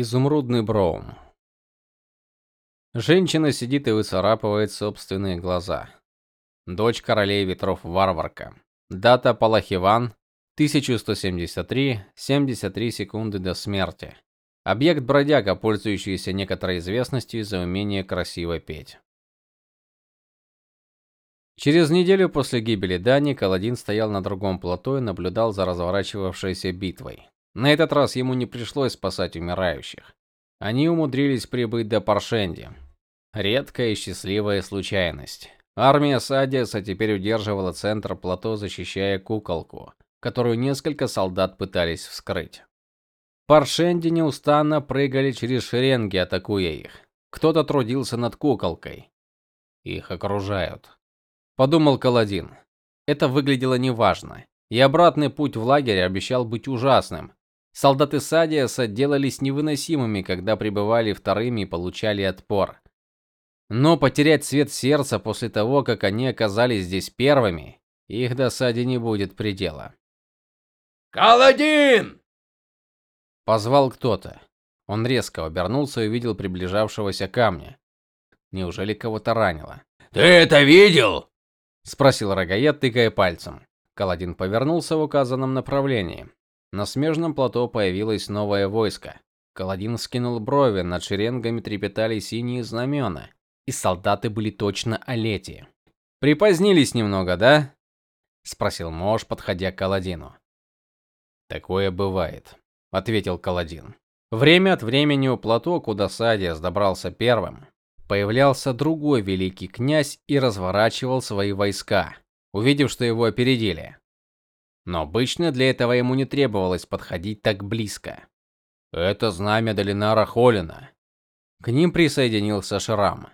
Изумрудный Броум. Женщина сидит и выцарапывает собственные глаза. Дочь королей ветров варварка. Дата Палахиван 1173, 73 секунды до смерти. Объект бродяга, пользующийся некоторой известностью за умение красиво петь. Через неделю после гибели Дани Каладин стоял на другом плато и наблюдал за разворачивавшейся битвой. На этот раз ему не пришлось спасать умирающих. Они умудрились прибыть до Паршенди. Редкая и счастливая случайность. Армия Садиаса теперь удерживала центр плато, защищая куколку, которую несколько солдат пытались вскрыть. Паршенди неустанно прыгали через шеренги, атакуя их. Кто-то трудился над куколкой. Их окружают, подумал Каладин. Это выглядело неважно. И обратный путь в лагерь обещал быть ужасным. Солдаты Садиаса делались невыносимыми, когда прибывали вторыми и получали отпор. Но потерять свет сердца после того, как они оказались здесь первыми, их досаде не будет предела. Каладин! позвал кто-то. Он резко обернулся и увидел приближавшегося камня. Неужели кого-то ранило? Ты это видел? спросил Рогаед, тыкая пальцем. Каладин повернулся в указанном направлении. На смежном плато появилось новое войско. Каладин скинул брови, над шеренгами трепетали синие знамена, и солдаты были точно олети. Припозднились немного, да? спросил Мош, подходя к Каладину. Такое бывает, ответил Каладин. Время от времени у плато, куда Садиас добрался первым, появлялся другой великий князь и разворачивал свои войска, увидев, что его опередили но обычно для этого ему не требовалось подходить так близко. Это знамя Долинара Холина. К ним присоединился Шрам.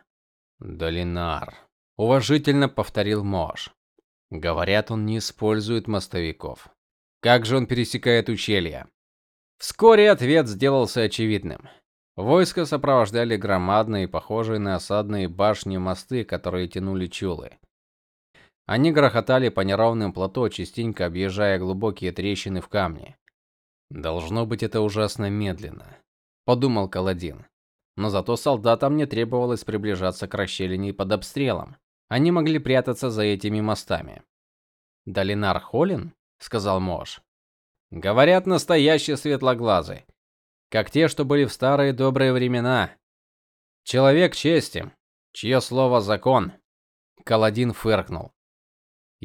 Долинар, уважительно повторил Мош. Говорят, он не использует мостовиков. Как же он пересекает ущелья? Вскоре ответ сделался очевидным. Войско сопровождали громадные, похожие на осадные башни мосты, которые тянули чулы. Они грохотали по неровным плато, частенько объезжая глубокие трещины в камне. Должно быть это ужасно медленно, подумал Каладин. Но зато солдатам не требовалось приближаться к расщелине под обстрелом. Они могли прятаться за этими мостами. Долинар Холин, сказал Мош. Говорят, настоящий светлоглазый, как те, что были в старые добрые времена. Человек чести, чье слово закон. Каладин фыркнул.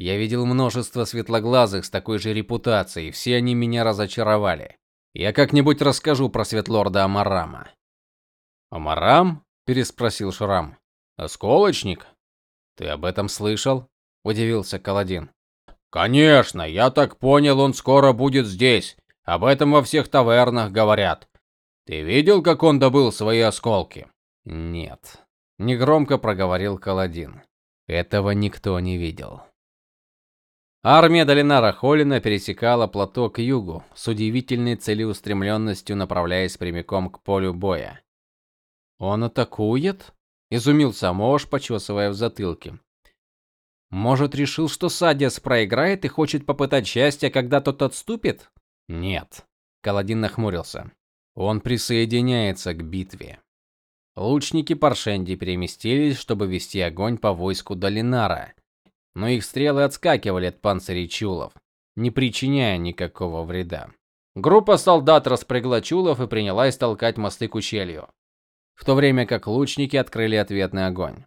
Я видел множество светлоглазых с такой же репутацией, все они меня разочаровали. Я как-нибудь расскажу про светлорда Амарама. Амарам? переспросил Шрам. Осколочник? Ты об этом слышал? удивился Каладин. Конечно, я так понял, он скоро будет здесь. Об этом во всех тавернах говорят. Ты видел, как он добыл свои осколки? Нет, негромко проговорил Каладин. Этого никто не видел. Армия Долинара Холина пересекала плато к югу, с удивительной целеустремленностью направляясь прямиком к полю боя. Он атакует? изумился Мош, почесывая в затылке. Может, решил, что Садиас проиграет и хочет попытать счастье, когда тот отступит? Нет. Каладин нахмурился. Он присоединяется к битве. Лучники Паршенди переместились, чтобы вести огонь по войску Долинара но их стрелы отскакивали от панцирей чулов, не причиняя никакого вреда. Группа солдат распрягла чулов и принялась толкать мосты к ущелью, в то время как лучники открыли ответный огонь.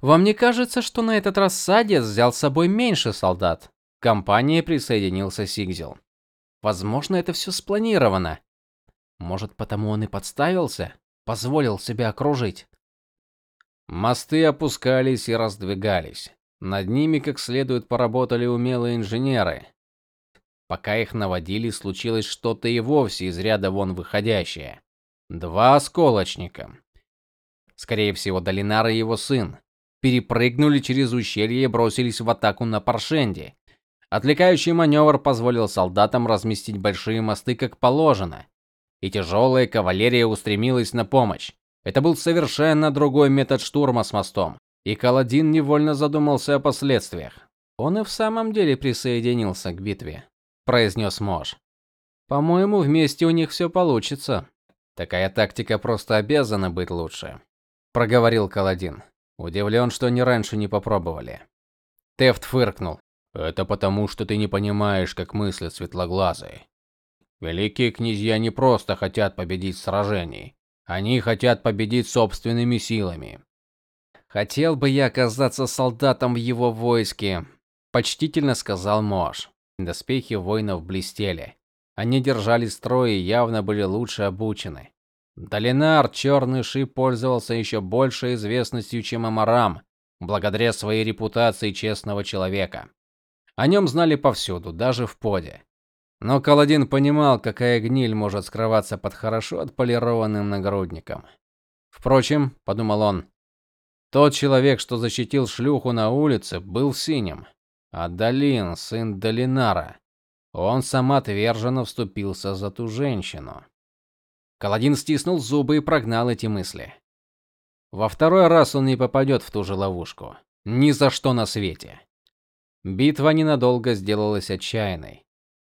Вам не кажется, что на этот раз Садис взял с собой меньше солдат? К компании присоединился Сигзел. Возможно, это все спланировано. Может, потому он и подставился, позволил себя окружить. Мосты опускались и раздвигались. Над ними как следует поработали умелые инженеры. Пока их наводили, случилось что-то и вовсе из ряда вон выходящее. Два осколочника, скорее всего, Долинар и его сын, перепрыгнули через ущелье и бросились в атаку на Паршенди. Отвлекающий маневр позволил солдатам разместить большие мосты как положено, и тяжелая кавалерия устремилась на помощь. Это был совершенно другой метод штурма с мостом. И Каладин невольно задумался о последствиях. Он и в самом деле присоединился к битве, произнес Мош. По-моему, вместе у них все получится. Такая тактика просто обязана быть лучше, проговорил Каладин. Удивлен, что они раньше не попробовали. Тефт фыркнул. Это потому, что ты не понимаешь, как мыслят светлоглазые. Великие князья не просто хотят победить в сражении, они хотят победить собственными силами. Хотел бы я оказаться солдатом в его войске, почтительно сказал Мош. Доспехи воинов блестели. Они держали строй и явно были лучше обучены. Долинар Черный Шип пользовался еще большей известностью, чем Амарам, благодаря своей репутации честного человека. О нем знали повсюду, даже в поде. Но Каладин понимал, какая гниль может скрываться под хорошо отполированным нагрудником. Впрочем, подумал он, тот человек, что защитил шлюху на улице, был синим, а Далин, сын Долинара, он самоотверженно вступился за ту женщину. Каладин стиснул зубы и прогнал эти мысли. Во второй раз он не попадет в ту же ловушку. Ни за что на свете. Битва ненадолго сделалась отчаянной.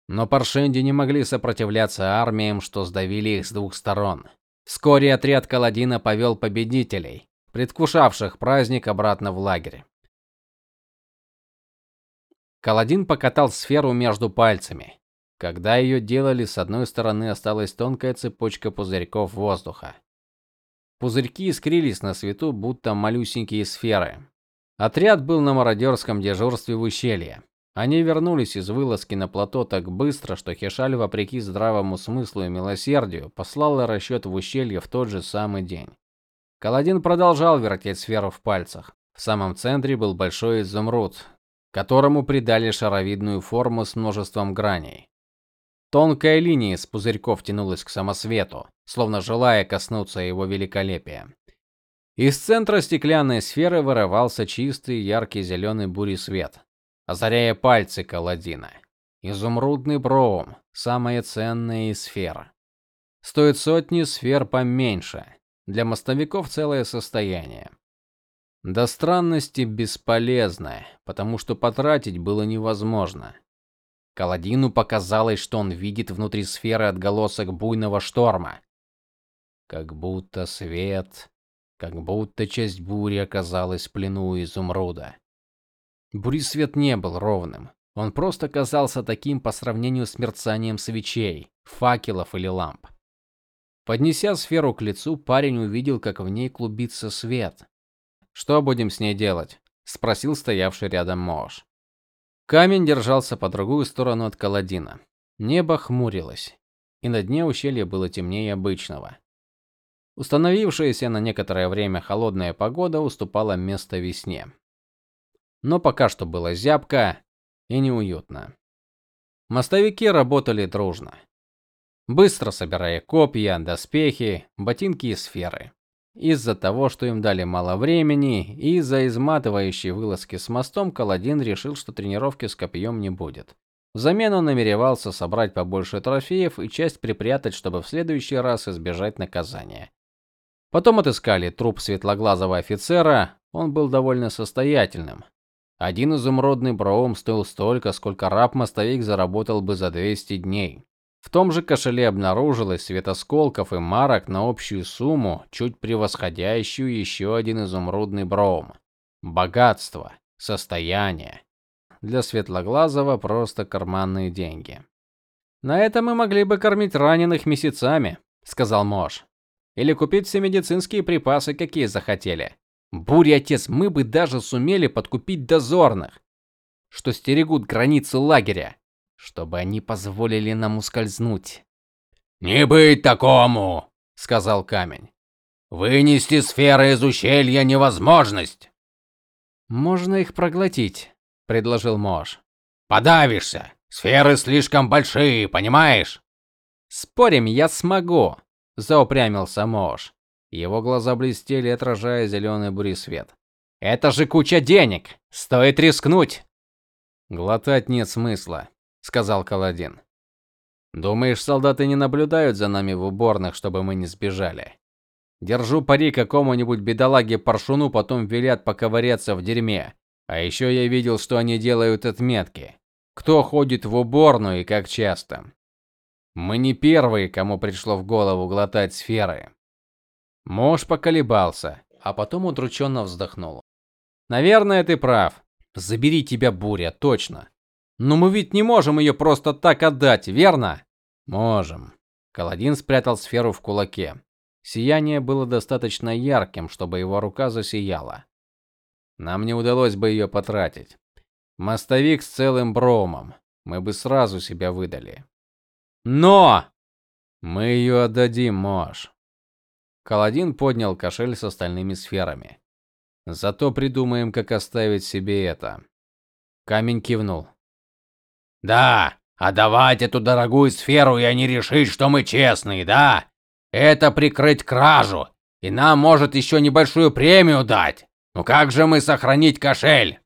Но паршенди не могли сопротивляться армиям, что сдавили их с двух сторон. Вскоре отряд Каладина повел победителей, предвкушавших праздник обратно в лагерь. Каладин покатал сферу между пальцами. Когда ее делали, с одной стороны осталась тонкая цепочка пузырьков воздуха. Пузырьки искрились на свету, будто малюсенькие сферы. Отряд был на мародерском дежурстве в ущелье. Они вернулись из вылазки на плато так быстро, что Хешаль, вопреки здравому смыслу и милосердию, послал расчет в ущелье в тот же самый день. Каладин продолжал вертеть сферу в пальцах. В самом центре был большой изумруд, которому придали шаровидную форму с множеством граней. Тонкая линия из пузырьков тянулась к самосвету, словно желая коснуться его великолепия. Из центра стеклянной сферы вырывался чистый яркий зеленый буресвет, озаряя пальцы Каладина. Изумрудный броум самая ценная из сфер. Стоит сотни сфер поменьше. Для мостовиков целое состояние. До странности бесполезно, потому что потратить было невозможно. Каладину показалось, что он видит внутри сферы отголосок буйного шторма. Как будто свет, как будто часть бури оказалась в плену изумруда. Буресвет не был ровным. Он просто казался таким по сравнению с мерцанием свечей, факелов или ламп. Поднеся сферу к лицу, парень увидел, как в ней клубится свет. Что будем с ней делать? спросил стоявший рядом Мош. Камень держался по другую сторону от Каладина. Небо хмурилось, и на дне ущелья было темнее обычного. Установившаяся на некоторое время холодная погода уступала место весне. Но пока что было зябко и неуютно. Мостовики работали дружно, быстро собирая копья, доспехи, ботинки и сферы. Из-за того, что им дали мало времени, и из-за изматывающей вылазки с мостом, Каладин решил, что тренировки с копьем не будет. Взамен он намеревался собрать побольше трофеев и часть припрятать, чтобы в следующий раз избежать наказания. Потом отыскали труп светлоглазого офицера, он был довольно состоятельным. Один изумрудный броум стоил столько, сколько раб-мостовик заработал бы за 200 дней. В том же кошеле обнаружилось свет осколков и марок на общую сумму, чуть превосходящую еще один изумрудный броум. Богатство, состояние. Для Светлоглазого просто карманные деньги. На это мы могли бы кормить раненых месяцами, сказал Мош. Или купить все медицинские припасы, какие захотели. Буря, отец, мы бы даже сумели подкупить дозорных, что стерегут границы лагеря чтобы они позволили нам ускользнуть. Не быть такому, сказал камень. Вынести сферы из ущелья невозможность. Можно их проглотить, предложил Мош. Подавишься. Сферы слишком большие, понимаешь? Спорим, я смогу, заупрямился Мош. Его глаза блестели, отражая зеленый буресвет. Это же куча денег. Стоит рискнуть. Глотать нет смысла, сказал Каладин. Думаешь, солдаты не наблюдают за нами в уборных, чтобы мы не сбежали? Держу пари какому-нибудь бедолаге Паршуну потом велят поковыряться в дерьме. А еще я видел, что они делают отметки. Кто ходит в уборную и как часто. Мы не первые, кому пришло в голову глотать сферы. Мож поколебался, а потом удрученно вздохнул. Наверное, ты прав. Забери тебя буря, точно. Но мы ведь не можем ее просто так отдать, верно? Можем. Каладин спрятал сферу в кулаке. Сияние было достаточно ярким, чтобы его рука засияла. Нам не удалось бы ее потратить. Мостовик с целым бромом. Мы бы сразу себя выдали. Но мы ее отдадим, Мош. Каладин поднял кошель с остальными сферами. Зато придумаем, как оставить себе это. Камень кивнул. Да, отдавать эту дорогую сферу и они решить, что мы честные, да? Это прикрыть кражу, и нам может еще небольшую премию дать. Ну как же мы сохранить кошель?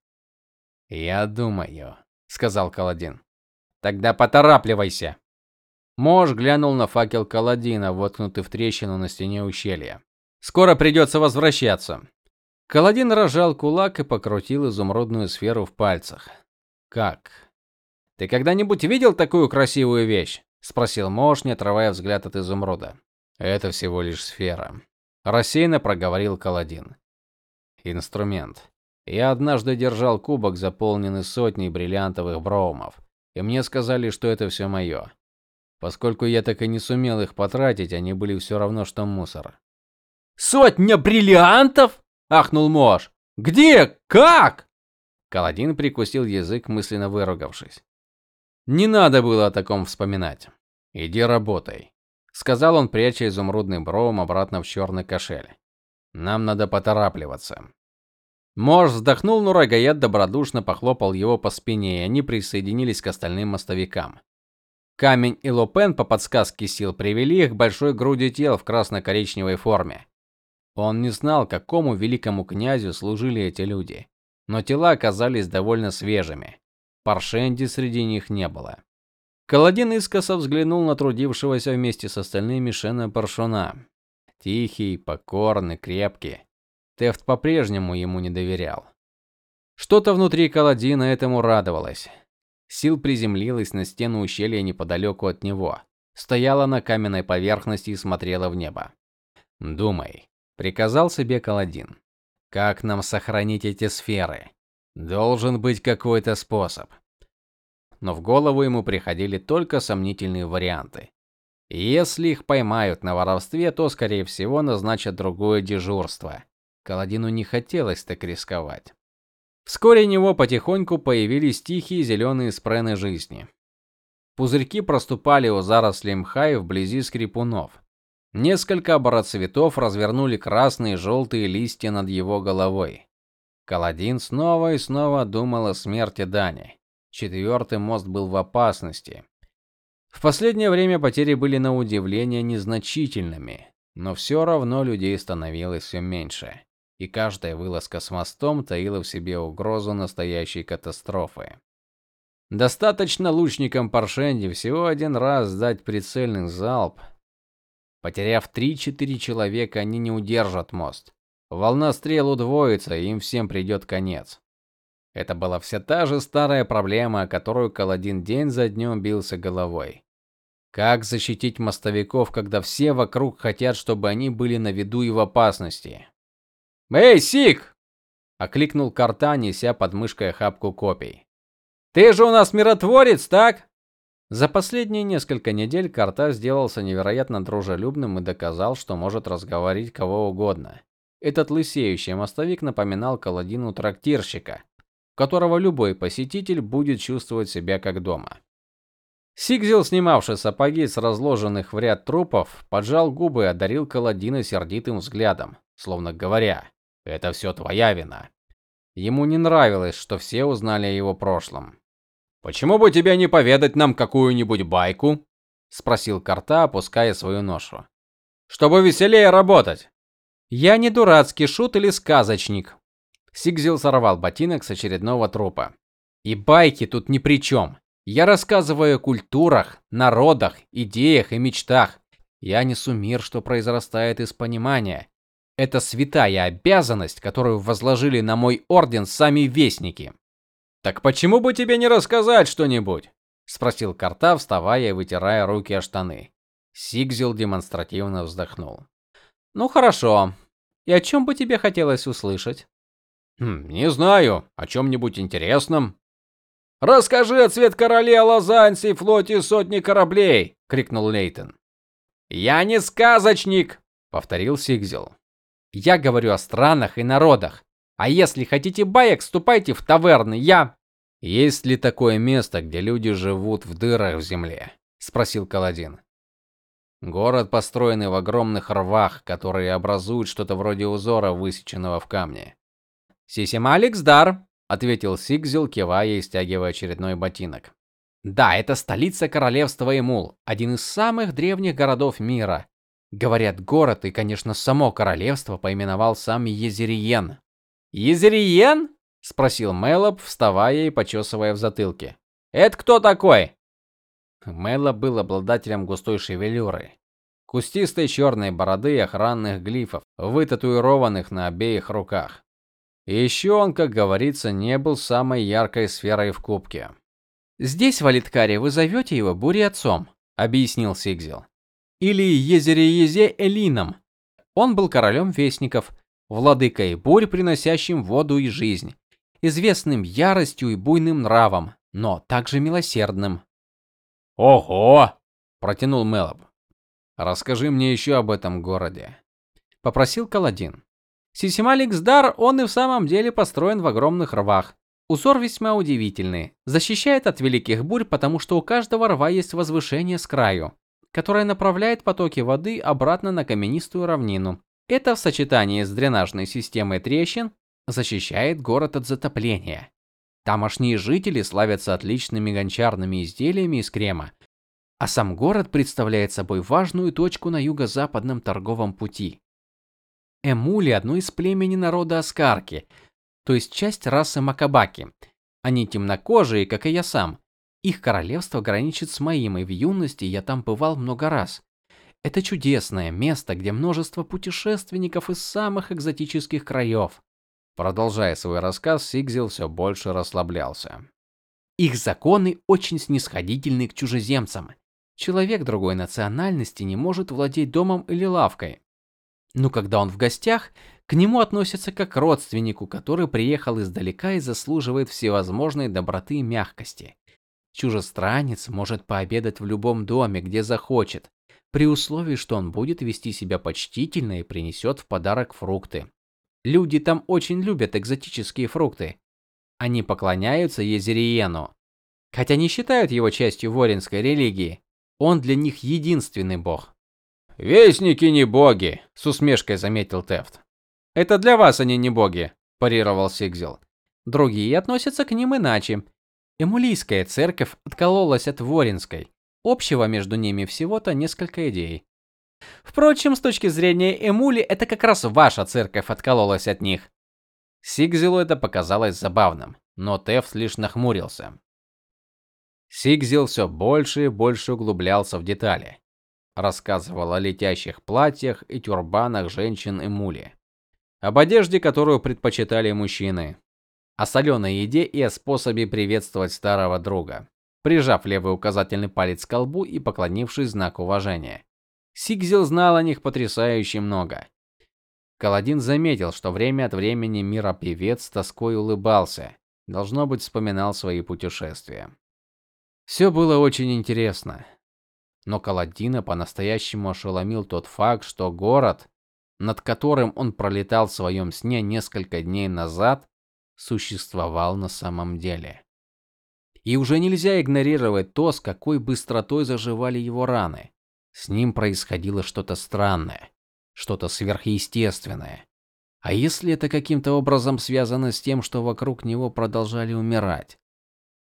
Я думаю, сказал Каладин. Тогда поторапливайся. Мож глянул на факел Каладина, воткнутый в трещину на стене ущелья. Скоро придется возвращаться. Каладин разжал кулак и покрутил изумрудную сферу в пальцах. Как? Ты когда-нибудь видел такую красивую вещь? спросил Мож, не отрывая взгляд от изумруда. Это всего лишь сфера, рассеянно проговорил Каладин. Инструмент. Я однажды держал кубок, заполненный сотней бриллиантовых броумов, и мне сказали, что это все мое. Поскольку я так и не сумел их потратить, они были все равно что мусор. Сотня бриллиантов? ахнул Мош. Где? Как? Каладин прикусил язык, мысленно выругавшись. Не надо было о таком вспоминать. Иди работай, сказал он, пряча изумрудный броум обратно в черный кошель. Нам надо поторапливаться. Мош вздохнул, но Рогаед добродушно похлопал его по спине, и они присоединились к остальным мостовикам. Камень и Лопен по подсказке сил привели их к большой груди тел в красно-коричневой форме. Он не знал, какому великому князю служили эти люди, но тела оказались довольно свежими. Паршенди среди них не было. Каладин искоса взглянул на трудившегося вместе с остальными Шена Паршуна. Тихий, покорный, крепкий. Тефт по-прежнему ему не доверял. Что-то внутри Каладина этому радовалось. Сил приземлилась на стену ущелья неподалеку от него. Стояла на каменной поверхности и смотрела в небо. "Думай", приказал себе Каладин. "Как нам сохранить эти сферы? Должен быть какой-то способ". Но в голову ему приходили только сомнительные варианты. Если их поймают на воровстве, то скорее всего назначат другое дежурство. Каладину не хотелось так рисковать. Вскоре у него потихоньку появились тихие зеленые спрены жизни. Пузырьки проступали у зарослей мха и вблизи скрипунов. Несколько обороцветов развернули красные и желтые листья над его головой. Каладин снова и снова думал о смерти Дани. Четвертый мост был в опасности. В последнее время потери были на удивление незначительными, но все равно людей становилось все меньше и каждая вылазка с мостом таила в себе угрозу настоящей катастрофы. Достаточно лучникам Паршенди всего один раз дать прицельный залп. Потеряв 3-4 человека, они не удержат мост. Волна стрел удвоится, и им всем придет конец. Это была вся та же старая проблема, о которую Каладин день за днем бился головой. Как защитить мостовиков, когда все вокруг хотят, чтобы они были на виду и в опасности? "Эй, Сик!" окликнул Карта, неся под мышкой копий. "Ты же у нас миротворец, так?" За последние несколько недель Карта сделался невероятно дружелюбным и доказал, что может разговорить кого угодно. Этот лысеющий мостовик напоминал Каладину трактирщика, у которого любой посетитель будет чувствовать себя как дома. Сигзил, снимавший сапоги с разложенных в ряд трупов, поджал губы и одарил Каладина сердитым взглядом, словно говоря: это все твоя вина. Ему не нравилось, что все узнали о его прошлом. Почему бы тебе не поведать нам какую-нибудь байку? спросил Карта, опуская свою ношу. Чтобы веселее работать. Я не дурацкий шут или сказочник. Сигзил сорвал ботинок с очередного трупа. И байки тут ни при чем. Я рассказываю о культурах, народах, идеях и мечтах. Я несу мир, что произрастает из понимания, это святая обязанность, которую возложили на мой орден сами вестники. Так почему бы тебе не рассказать что-нибудь? спросил Карта, вставая и вытирая руки о штаны. Сигзил демонстративно вздохнул. Ну хорошо. И о чем бы тебе хотелось услышать? Хм, не знаю, о чем нибудь интересном. Расскажи о цвет короле о Лазансе и флоте сотни кораблей, крикнул Лейтон. Я не сказочник, повторил Сигзил. Я говорю о странах и народах. А если хотите баек, ступайте в таверны. Я Есть ли такое место, где люди живут в дырах в земле? спросил Каладин. Город, построенный в огромных рвах, которые образуют что-то вроде узора, высеченного в камне. Сисималикс дар, ответил Сигзил, кивая и стягивая очередной ботинок. Да, это столица королевства Эмул, один из самых древних городов мира. Говорят, город и, конечно, само королевство поименовал сам Езериен. Езериен? спросил Мелоп, вставая и почесывая в затылке. Это кто такой? Мэлла был обладателем густой шевелюры, кустистой черной бороды и охранных глифов, вытатуированных на обеих руках. Еще он, как говорится, не был самой яркой сферой в кубке. Здесь в Алиткаре вы зовете его Бури-отцом, объяснил Сигзил. Или Езере-Езе Элином. Он был королем вестников, владыкой бурь, приносящим воду и жизнь, известным яростью и буйным нравом, но также милосердным. Ого, протянул Мелоб. Расскажи мне еще об этом городе, попросил Каладин. Сисималиксдар, он и в самом деле построен в огромных рвах. Узор весьма удивительный. Защищает от великих бурь, потому что у каждого рва есть возвышение с краю, которое направляет потоки воды обратно на каменистую равнину. Это в сочетании с дренажной системой трещин защищает город от затопления. Тамошние жители славятся отличными гончарными изделиями из крема, а сам город представляет собой важную точку на юго-западном торговом пути. Эмули одно из племени народа Аскарки, то есть часть расы Макабаки. Они темнокожие, как и я сам. Их королевство граничит с моим, и в юности я там бывал много раз. Это чудесное место, где множество путешественников из самых экзотических краев. Продолжая свой рассказ, Сигзил все больше расслаблялся. Их законы очень снисходительны к чужеземцам. Человек другой национальности не может владеть домом или лавкой. Но когда он в гостях, к нему относятся как к родственнику, который приехал издалека и заслуживает всевозможной доброты и мягкости. Чужестранец может пообедать в любом доме, где захочет, при условии, что он будет вести себя почтительно и принесет в подарок фрукты. Люди там очень любят экзотические фрукты. Они поклоняются Езериену, хотя не считают его частью воринской религии. Он для них единственный бог. Вестники не боги, с усмешкой заметил Тефт. Это для вас они не боги, парировал Сигзил. Другие относятся к ним иначе. Эмулийская церковь откололась от Воринской. Общего между ними всего-то несколько идей. Впрочем, с точки зрения Эмули, это как раз ваша церковь откололась от них. Сигзилу это показалось забавным, но Тефс лишь нахмурился. Сигзил все больше и больше углублялся в детали. Рассказывал о летящих платьях и тюрбанах женщин Эмули, об одежде, которую предпочитали мужчины, о соленой еде и о способе приветствовать старого друга, прижав левый указательный палец к колбу и поклонившись знак уважения. Сигзил знал о них потрясающе много. Каладин заметил, что время от времени миропевец с тоской улыбался, должно быть, вспоминал свои путешествия. Все было очень интересно. Но Каладина по-настоящему ошеломил тот факт, что город, над которым он пролетал в своем сне несколько дней назад, существовал на самом деле. И уже нельзя игнорировать то, с какой быстротой заживали его раны. С ним происходило что-то странное, что-то сверхъестественное. А если это каким-то образом связано с тем, что вокруг него продолжали умирать?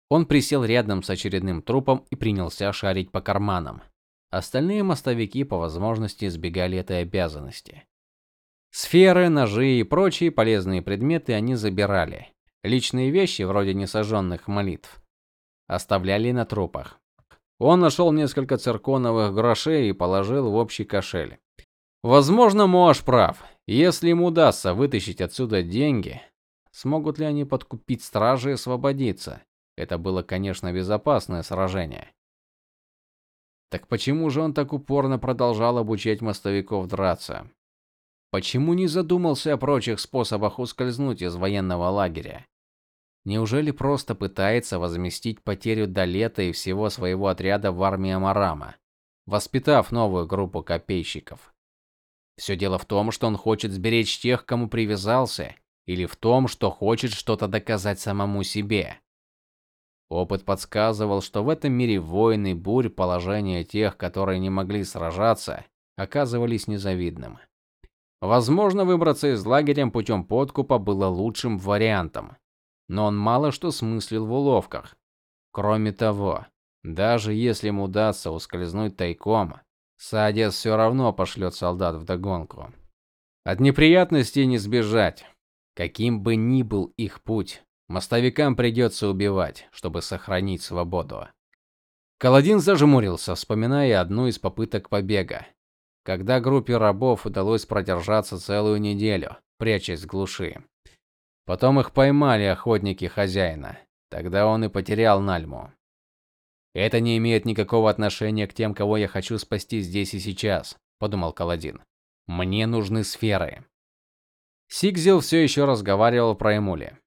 Он присел рядом с очередным трупом и принялся шарить по карманам. Остальные мостовики по возможности избегали этой обязанности. Сферы, ножи и прочие полезные предметы они забирали. Личные вещи, вроде несожженных молитв, оставляли на трупах. Он нашел несколько цирконовых грошей и положил в общий кошель. Возможно, Мош прав. Если ему удастся вытащить отсюда деньги, смогут ли они подкупить стражи и освободиться? Это было, конечно, безопасное сражение. Так почему же он так упорно продолжал обучать мостовиков драться? Почему не задумался о прочих способах ускользнуть из военного лагеря? Неужели просто пытается возместить потерю Далета и всего своего отряда в армии Амарама, воспитав новую группу копейщиков? Все дело в том, что он хочет сберечь тех, кому привязался, или в том, что хочет что-то доказать самому себе. Опыт подсказывал, что в этом мире войн и бурь положение тех, которые не могли сражаться, оказывались незавидным. Возможно, выбраться из лагеря путем подкупа было лучшим вариантом, но он мало что смыслил в уловках. Кроме того, даже если ему удастся ускользнуть тайком, Садес все равно пошлет солдат в догонку. От неприятностей не сбежать. Каким бы ни был их путь, мостовикам придется убивать, чтобы сохранить свободу. Каладин зажмурился, вспоминая одну из попыток побега, когда группе рабов удалось продержаться целую неделю, прячась в глуши. Потом их поймали охотники хозяина. Тогда он и потерял Нальму. Это не имеет никакого отношения к тем, кого я хочу спасти здесь и сейчас, подумал Каладин. Мне нужны сферы. Сигзил все еще разговаривал про Эмули.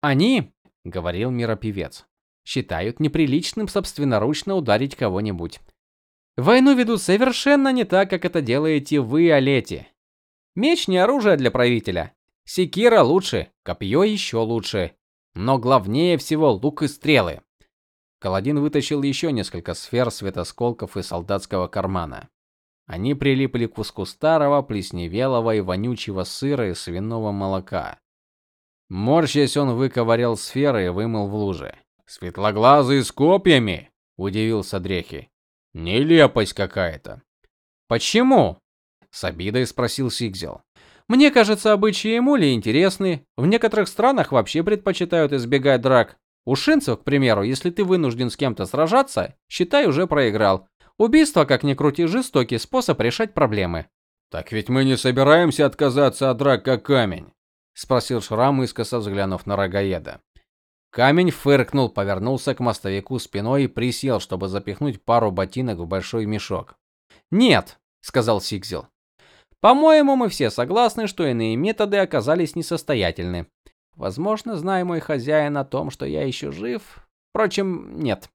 Они, говорил миропевец, считают неприличным собственноручно ударить кого-нибудь. Войну ведут совершенно не так, как это делаете вы, Олети. Меч не оружие для правителя. Секира лучше, копье еще лучше. Но главнее всего лук и стрелы. Каладин вытащил еще несколько сфер светосколков из солдатского кармана. Они прилипли к куску старого, плесневелого и вонючего сыра и свиного молока. Морщась, он выковырял сферы и вымыл в луже. "Светлоглазые с копьями?" удивился Дрехи. "Нелепость какая-то". "Почему?" с обидой спросил Сигзел. Мне кажется, обычаи Эмули интересны. В некоторых странах вообще предпочитают избегать драк. У шинцев, к примеру, если ты вынужден с кем-то сражаться, считай уже проиграл. Убийство, как ни крути, жестокий способ решать проблемы. Так ведь мы не собираемся отказаться от драк как камень, спросил Шрам, искоса взглянув на Рогаеда. Камень фыркнул, повернулся к мостовику спиной и присел, чтобы запихнуть пару ботинок в большой мешок. "Нет", сказал Сигзел. "По-моему, мы все согласны, что иные методы оказались несостоятельны. Возможно, зная мой хозяин о том, что я еще жив. Впрочем, нет.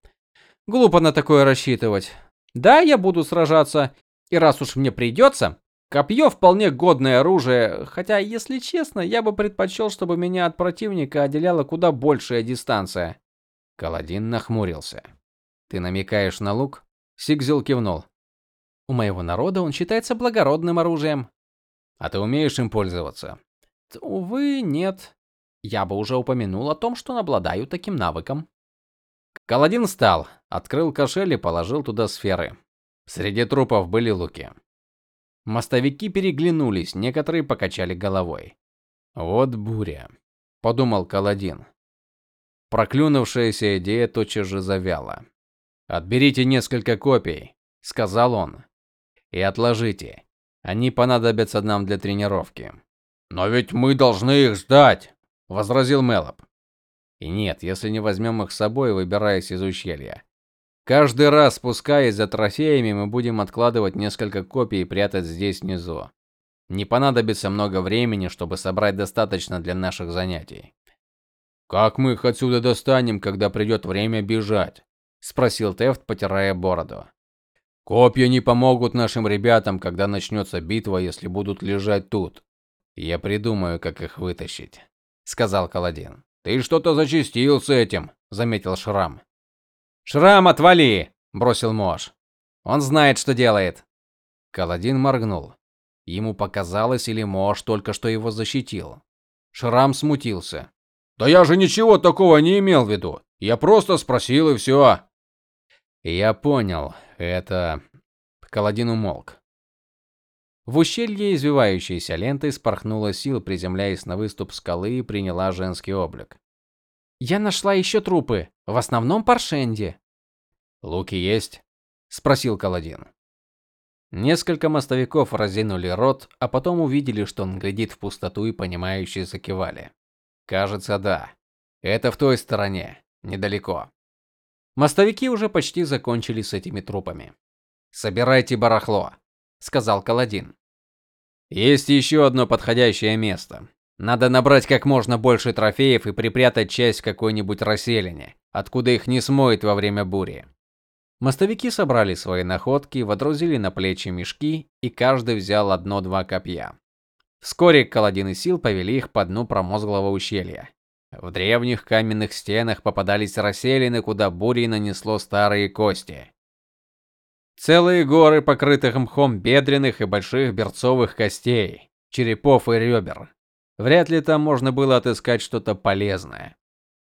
Глупо на такое рассчитывать. Да, я буду сражаться, и раз уж мне придется, копье вполне годное оружие, хотя, если честно, я бы предпочел, чтобы меня от противника отделяла куда большая дистанция. Каладин нахмурился. Ты намекаешь на лук? Сигзил кивнул. У моего народа он считается благородным оружием. А ты умеешь им пользоваться? Увы, нет. Я бы уже упомянул о том, что обладаю таким навыком. Каладин встал, открыл кошель и положил туда сферы. Среди трупов были луки. Мостовики переглянулись, некоторые покачали головой. Вот буря, подумал Каладин. Проклюнувшаяся идея тотчас же завяла. Отберите несколько копий, сказал он. И отложите. Они понадобятся нам для тренировки. Но ведь мы должны их сдать, возразил Мелоп. И нет, если не возьмем их с собой, выбираясь из ущелья. Каждый раз, спускаясь за трофеями, мы будем откладывать несколько копий и прятать здесь внизу. Не понадобится много времени, чтобы собрать достаточно для наших занятий. Как мы их отсюда достанем, когда придет время бежать? спросил Тефт, потирая бороду. Копья не помогут нашим ребятам, когда начнется битва, если будут лежать тут. Я придумаю, как их вытащить сказал Каладин. Ты что-то зачастил с этим, заметил Шрам. Шрам, отвали, бросил Мош. Он знает, что делает. Каладин моргнул. Ему показалось, или Мош только что его защитил. Шрам смутился. Да я же ничего такого не имел в виду. Я просто спросил и все». Я понял. Это Каладин умолк. В ущелье извивающейся лентой спорхнула сил, приземляясь на выступ скалы и приняла женский облик. Я нашла еще трупы, в основном паршенди. Луки есть? спросил Каладин. Несколько мостовиков разинули рот, а потом увидели, что он глядит в пустоту и понимающе закивали. Кажется, да. Это в той стороне. недалеко. Мостовики уже почти закончили с этими трупами. Собирайте барахло, сказал Каладин. Есть еще одно подходящее место. Надо набрать как можно больше трофеев и припрятать часть в какой-нибудь расселине, откуда их не смоет во время бури. Мостовики собрали свои находки, водрузили на плечи мешки, и каждый взял одно-два копья. Вскоре Каладин и Сил повели их по дну промозглого ущелья. В древних каменных стенах попадались расселины, куда бурей нанесло старые кости. Целые горы покрытых мхом бедренных и больших берцовых костей, черепов и ребер. Вряд ли там можно было отыскать что-то полезное.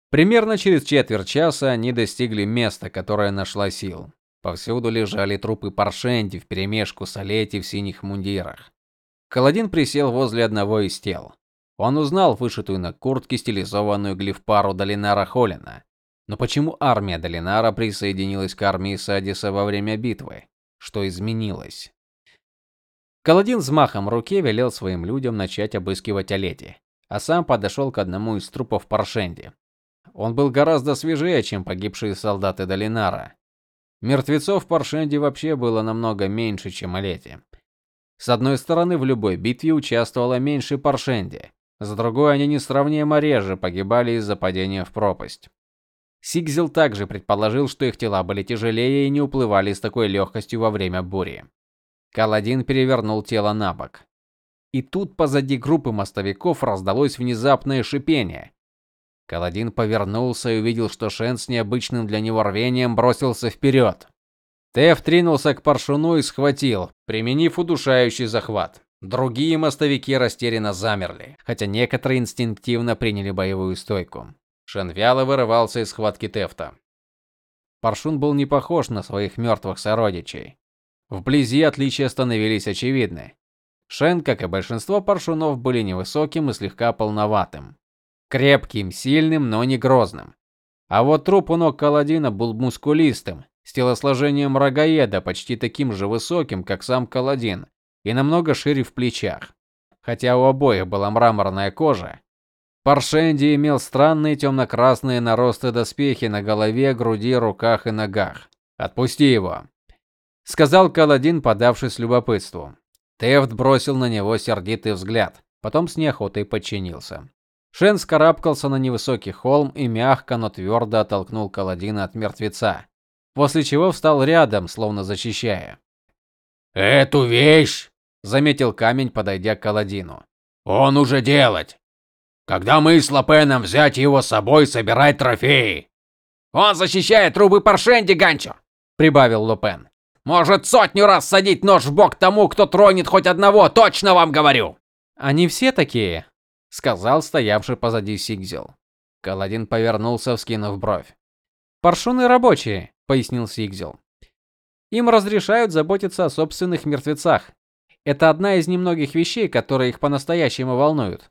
Примерно через четверть часа они достигли места, которое нашла сил. Повсюду лежали трупы паршенди вперемешку с олети в синих мундирах. Каладин присел возле одного из тел. Он узнал вышитую на куртке стилизованную глифпару Долинара Холина. Но почему армия Долинара присоединилась к армии Садиса во время битвы? Что изменилось? Каладин взмахом руки велел своим людям начать обыскивать Олети, а сам подошел к одному из трупов Паршенди. Он был гораздо свежее, чем погибшие солдаты Долинара. Мертвецов Паршенди вообще было намного меньше, чем Олети. С одной стороны, в любой битве участвовало меньше Паршенди, с другой они несравнимо реже погибали из-за падения в пропасть. Сигзел также предположил, что их тела были тяжелее и не уплывали с такой легкостью во время бури. Каладин перевернул тело на бок. И тут позади группы мостовиков раздалось внезапное шипение. Каладин повернулся и увидел, что Шен с необычным для него рвением бросился вперед. Теф тринулся к паршуну и схватил, применив удушающий захват. Другие мостовики растерянно замерли, хотя некоторые инстинктивно приняли боевую стойку. Шен вяло вырывался из схватки Тефта. Паршун был не похож на своих мертвых сородичей. Вблизи отличия становились очевидны. Шен, как и большинство паршунов, были невысоким и слегка полноватым. Крепким, сильным, но не грозным. А вот труп у ног Каладина был мускулистым, с телосложением рогаеда, почти таким же высоким, как сам Каладин, и намного шире в плечах. Хотя у обоих была мраморная кожа, Паршенди имел странные темно-красные наросты доспехи на голове, груди, руках и ногах. Отпусти его, сказал Каладин, подавшись любопытству. Тефт бросил на него сердитый взгляд, потом с неохотой подчинился. Шен скарабкался на невысокий холм и мягко, но твердо оттолкнул Каладина от мертвеца, после чего встал рядом, словно защищая. "Эту вещь", заметил камень, подойдя к Каладину. "Он уже делать. Когда мы с Лапеном взять его с собой собирать трофеи". "Он защищает трубы Паршенди, Ганчо", прибавил Лопен. Может, сотню раз садить нож в бок тому, кто тронет хоть одного, точно вам говорю. Они все такие, сказал стоявший позади Сигзел. Каладин повернулся, вскинув бровь. Паршуны рабочие, пояснил Сигзел. Им разрешают заботиться о собственных мертвецах. Это одна из немногих вещей, которые их по-настоящему волнуют.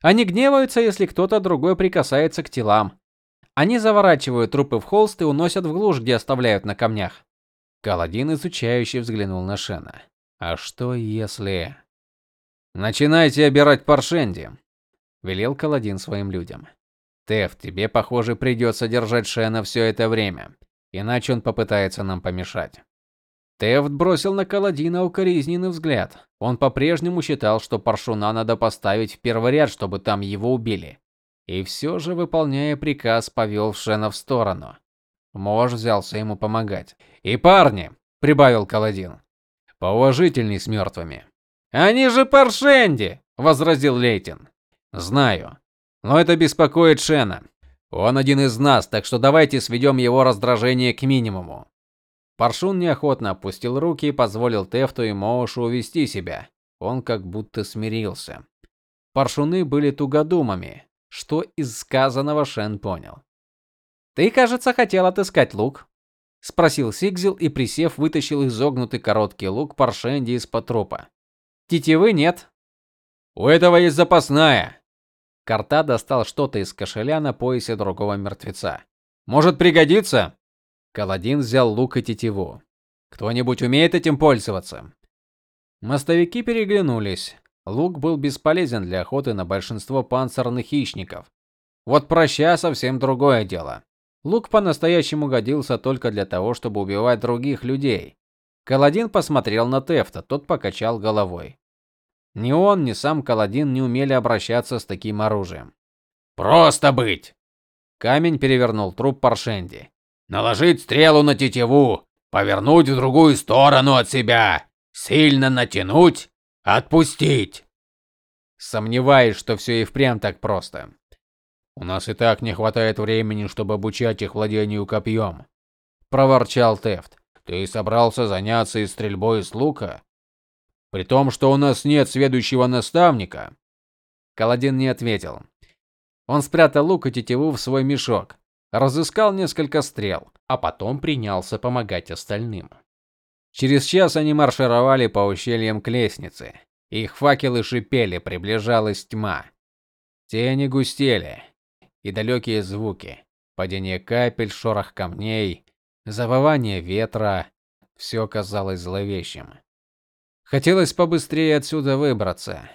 Они гневаются, если кто-то другой прикасается к телам. Они заворачивают трупы в холст и уносят в глушь, где оставляют на камнях. Каладин изучающе взглянул на Шена. А что если Начинайте обирать Паршенди, велел Каладин своим людям. Теф, тебе, похоже, придется держать Шена все это время, иначе он попытается нам помешать. Тефт бросил на Каладина укоризненный взгляд. Он по-прежнему считал, что Паршуна надо поставить в первый ряд, чтобы там его убили. И все же, выполняя приказ, повел Шена в сторону. Мож взялся ему помогать. "И парни", прибавил Каладин. "Поуважительней с мертвыми». "Они же паршенди", возразил Лейтин. "Знаю, но это беспокоит Шена. Он один из нас, так что давайте сведем его раздражение к минимуму". Паршун неохотно опустил руки и позволил Тефту и Моушу увести себя. Он как будто смирился. Паршуны были тугодумами, что из сказанного Шен понял. Ты, кажется, хотел отыскать лук, спросил Сигзил и присев вытащил изогнутый короткий лук Паршенди из-под трупа. Тетивы нет. У этого есть запасная. Карта достал что-то из кошеля на поясе другого мертвеца. Может пригодиться? Каладин взял лук и тетиву. Кто-нибудь умеет этим пользоваться? Мостовики переглянулись. Лук был бесполезен для охоты на большинство панцирных хищников. Вот проща совсем другое дело. Лук по-настоящему годился только для того, чтобы убивать других людей. Каладин посмотрел на Тефта, тот покачал головой. Ни он, ни сам Каладин не умели обращаться с таким оружием. Просто быть. Камень перевернул труп Паршенди. Наложить стрелу на тетиву, повернуть в другую сторону от себя, сильно натянуть, отпустить. Сомневаюсь, что все и впрямь так просто. У нас и так не хватает времени, чтобы обучать их владению копьем», – проворчал Тефт. Ты собрался заняться и стрельбой из лука? При том, что у нас нет следующего наставника. Каладин не ответил. Он спрятал лук и тетиву в свой мешок, разыскал несколько стрел, а потом принялся помогать остальным. Через час они маршировали по ущельям к лестнице. Их факелы шипели, приближалась тьма. Тени густели, и далекие звуки: падение капель, шорох камней, завывание ветра все казалось зловещим. Хотелось побыстрее отсюда выбраться.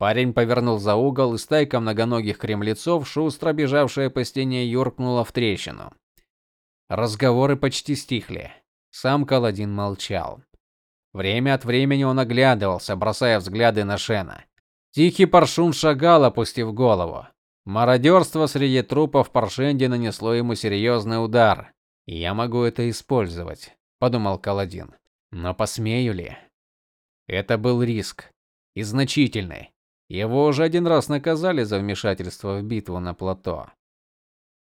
Парень повернул за угол, и стайка многоногих кремлецов, шустро бежавшая по стене, юркнула в трещину. Разговоры почти стихли. Сам Каладин молчал. Время от времени он оглядывался, бросая взгляды на Шена. Тихий паршун шагал, опустив голову. Мародерство среди трупов Паршенди нанесло ему серьезный удар. Я могу это использовать, подумал Каладин. Но посмею ли? Это был риск, и значительный. Его уже один раз наказали за вмешательство в битву на плато.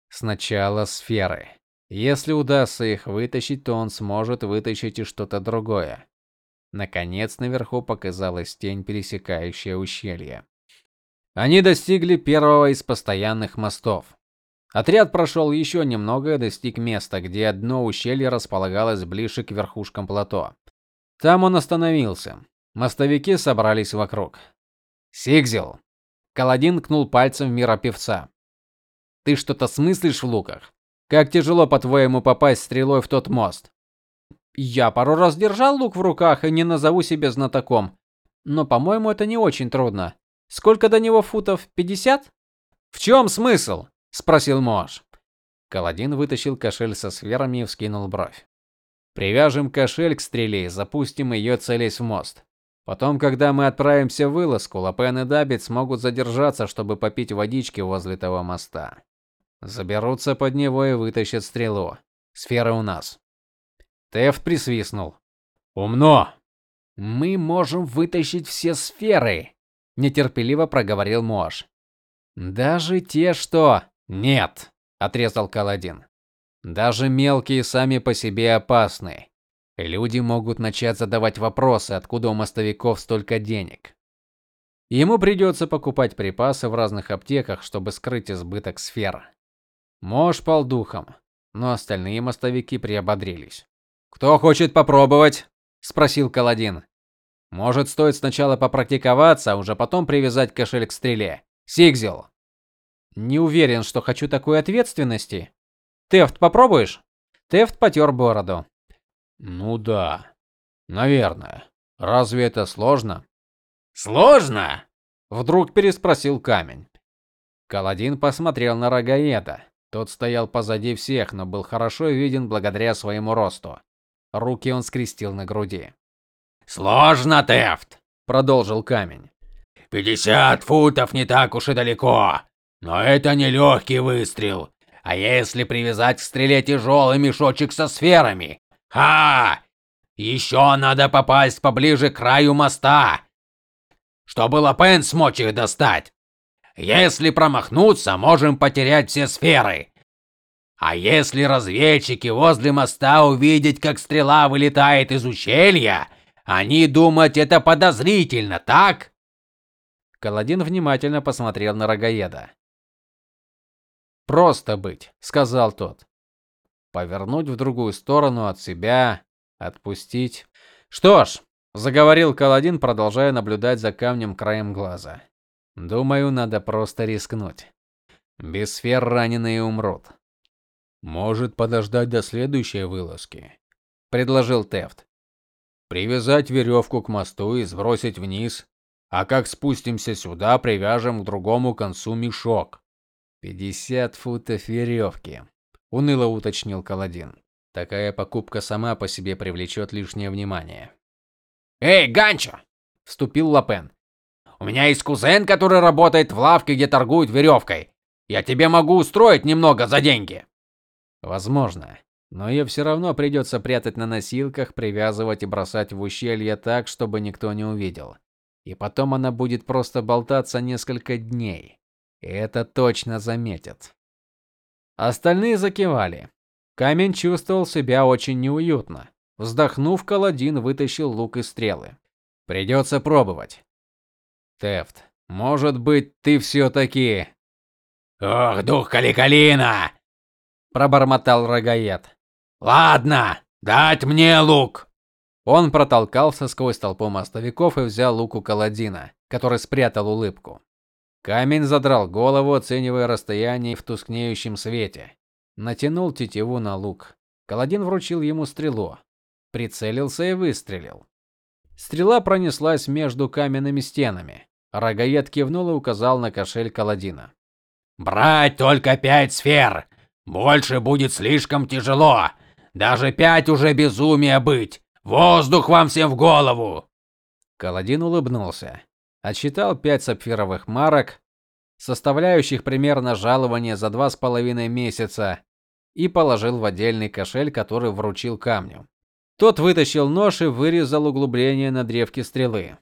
Сначала сферы. Если удастся их вытащить, то он сможет вытащить и что-то другое. Наконец наверху показалась тень, пересекающая ущелье. Они достигли первого из постоянных мостов. Отряд прошел еще немного и достиг места, где дно ущелья располагалось ближе к верхушкам плато. Там он остановился. Мостовики собрались вокруг. Сигзел. Каладин кнул пальцем в мира певца. Ты что-то смыслишь в луках? Как тяжело, по-твоему, попасть стрелой в тот мост? Я пару раз держал лук в руках и не назову себя знатоком, но, по-моему, это не очень трудно. Сколько до него футов? 50? В чем смысл? спросил Мош. Каладин вытащил кошель со сферами и вскинул бровь. Привяжем кошель к стреле и запустим ее целясь в мост. Потом, когда мы отправимся в вылазку, Лапен и Дабит смогут задержаться, чтобы попить водички возле того моста. Заберутся под него и вытащат стрелу. Сфера у нас. Тефт присвистнул. Умно. Мы можем вытащить все сферы, нетерпеливо проговорил Мош. Даже те, что Нет, отрезал Каладин. Даже мелкие сами по себе опасны. Люди могут начать задавать вопросы, откуда у мостовиков столько денег. Ему придется покупать припасы в разных аптеках, чтобы скрыть избыток сфер. Мош пал духом, но остальные мостовики приободрились. Кто хочет попробовать? спросил Каладин. Может, стоит сначала попрактиковаться, а уже потом привязать кошель к стреле. Сигзел. Не уверен, что хочу такой ответственности. Тефт, попробуешь? Тефт потер бороду. Ну да. Наверное. Разве это сложно? Сложно? Вдруг переспросил камень. Каладин посмотрел на Рогаеда. Тот стоял позади всех, но был хорошо виден благодаря своему росту. Руки он скрестил на груди. Сложно, Тефт, продолжил камень. Пятьдесят футов не так уж и далеко, но это не легкий выстрел. А если привязать к стреле тяжелый мешочек со сферами? Ха! Еще надо попасть поближе к краю моста, чтобы Лапен смочь их достать. Если промахнуться, можем потерять все сферы. А если разведчики возле моста увидят, как стрела вылетает из ущелья, они думают, это подозрительно, так? Каладин внимательно посмотрел на Рогаеда. Просто быть, сказал тот. Повернуть в другую сторону от себя, отпустить. Что ж, заговорил Каладин, продолжая наблюдать за камнем краем глаза. Думаю, надо просто рискнуть. Без сфер раненые умрут. Может подождать до следующей вылазки, предложил Тефт. Привязать веревку к мосту и сбросить вниз, а как спустимся сюда, привяжем к другому концу мешок. Пятьдесят футов веревки. Уныло уточнил Каладин. Такая покупка сама по себе привлечет лишнее внимание. Эй, Ганчо, вступил Лапен. У меня есть кузен, который работает в лавке, где торгуют веревкой. Я тебе могу устроить немного за деньги. Возможно, но ее все равно придется прятать на носилках, привязывать и бросать в ущелье так, чтобы никто не увидел. И потом она будет просто болтаться несколько дней. И это точно заметят. Остальные закивали. Камень чувствовал себя очень неуютно. Вздохнув, Каладин вытащил лук и стрелы. Придется пробовать. Тефт, может быть, ты все-таки... Ох, дух Каликалина! Пробормотал Рогаед. Ладно, дать мне лук. Он протолкался сквозь толпу мостовиков и взял лук у Каладина, который спрятал улыбку. Камень задрал голову, оценивая расстояние в тускнеющем свете. Натянул тетиву на лук. Каладин вручил ему стрелу, прицелился и выстрелил. Стрела пронеслась между каменными стенами. Рогаед кивнул и указал на кошель Каладина. Брать только пять сфер. Больше будет слишком тяжело. Даже пять уже безумие быть. Воздух вам всем в голову. Каладин улыбнулся. Отсчитал пять сапфировых марок, составляющих примерно жалование за два с половиной месяца, и положил в отдельный кошель, который вручил камню. Тот вытащил нож и вырезал углубление на древке стрелы,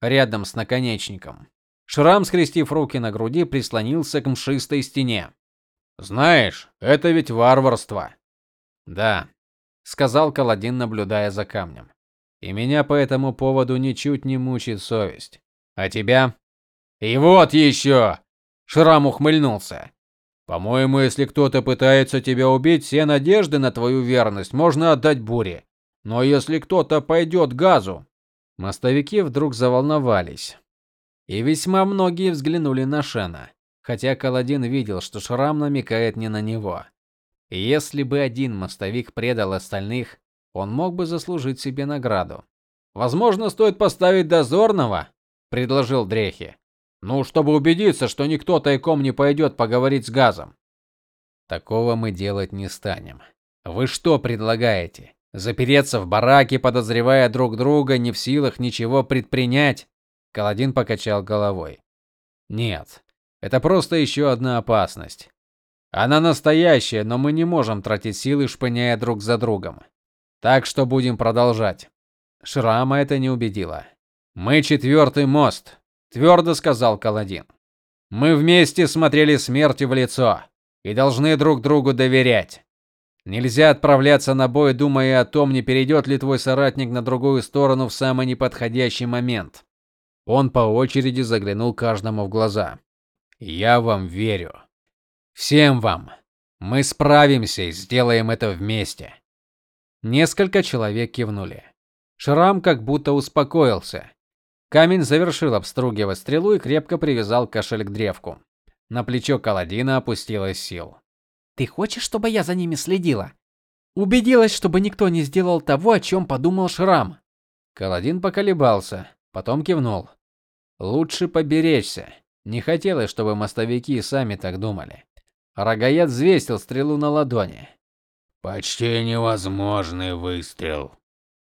рядом с наконечником. Шрам, скрестив руки на груди, прислонился к мшистой стене. Знаешь, это ведь варварство. Да, сказал Каладин, наблюдая за камнем. И меня по этому поводу ничуть не мучит совесть. А тебя? И вот еще!» Шрам ухмыльнулся. По-моему, если кто-то пытается тебя убить, все надежды на твою верность можно отдать буре. Но если кто-то пойдет газу, мостовики вдруг заволновались. И весьма многие взглянули на Шена, хотя Каладин видел, что Шрам намекает не на него. Если бы один мостовик предал остальных, он мог бы заслужить себе награду. Возможно, стоит поставить дозорного, предложил Дрехи. Ну, чтобы убедиться, что никто тайком не пойдет поговорить с Газом. Такого мы делать не станем. Вы что предлагаете? Запереться в бараке, подозревая друг друга, не в силах ничего предпринять? Каладин покачал головой. Нет. Это просто еще одна опасность. Она настоящая, но мы не можем тратить силы, шпыняя друг за другом. Так что будем продолжать. Шрама это не убедило. Мы четвертый мост, твердо сказал Каладин. Мы вместе смотрели смерти в лицо и должны друг другу доверять. Нельзя отправляться на бой, думая о том, не перейдет ли твой соратник на другую сторону в самый неподходящий момент. Он по очереди заглянул каждому в глаза. Я вам верю. Всем вам. Мы справимся и сделаем это вместе. Несколько человек кивнули. Шрам как будто успокоился. Камень завершил обстругивать стрелу и крепко привязал кошель к древку. На плечо Каладина опустилась сил. Ты хочешь, чтобы я за ними следила? Убедилась, чтобы никто не сделал того, о чем подумал Шрам. Каладин поколебался, потом кивнул. Лучше поберечься. Не хотелось, чтобы мостовики сами так думали. Рогаед взвесил стрелу на ладони. Почти невозможный выстрел,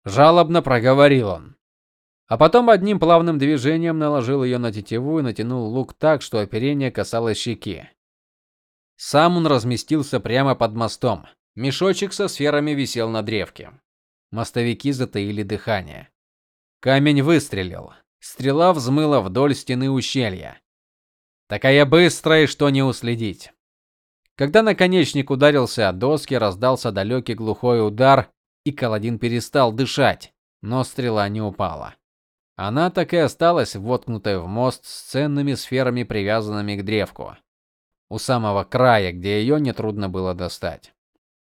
жалобно проговорил он. А потом одним плавным движением наложил ее на тетиву и натянул лук так, что оперение касалось щеки. Сам он разместился прямо под мостом. Мешочек со сферами висел на древке. Мостовики затаили дыхание. Камень выстрелил. Стрела взмыла вдоль стены ущелья. Такая быстрая, что не уследить. Когда наконечник ударился о доски, раздался далекий глухой удар, и Каладин перестал дышать, но стрела не упала. Она так и осталась воткнутой в мост с ценными сферами, привязанными к древку, у самого края, где ее не трудно было достать.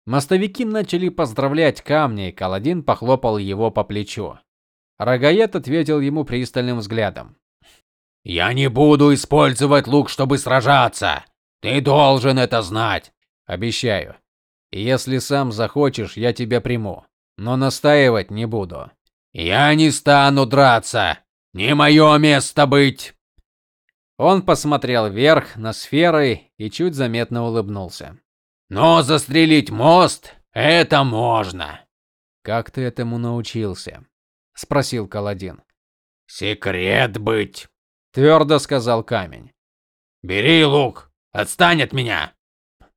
Мостовики начали поздравлять камня, и Каладин похлопал его по плечу. Рогаед ответил ему пристальным взглядом. Я не буду использовать лук, чтобы сражаться. Ты должен это знать, обещаю. Если сам захочешь, я тебя приму, но настаивать не буду. Я не стану драться. Не мое место быть. Он посмотрел вверх на сферы и чуть заметно улыбнулся. Но застрелить мост это можно. Как ты этому научился? спросил Каладин. Секрет быть, твердо сказал камень. Бери лук, отстань от меня.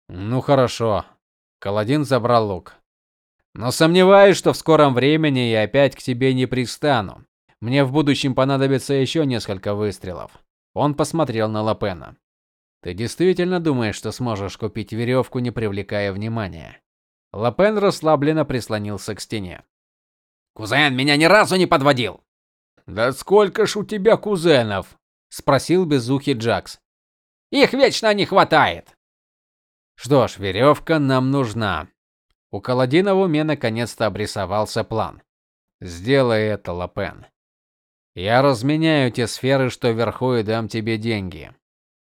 Ну хорошо. Каладин забрал лук. Но сомневаюсь, что в скором времени я опять к тебе не пристану. Мне в будущем понадобится еще несколько выстрелов. Он посмотрел на Лапена. Ты действительно думаешь, что сможешь купить веревку, не привлекая внимания? Лапен расслабленно прислонился к стене. Кузен меня ни разу не подводил. Да сколько ж у тебя кузенов? спросил безухий Джакс. Их вечно не хватает. Что ж, веревка нам нужна. У Каладина в уме наконец-то обрисовался план. Сделай это, Лапен. Я разменяю те сферы, что вверху, и дам тебе деньги.